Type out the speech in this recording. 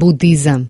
budizam.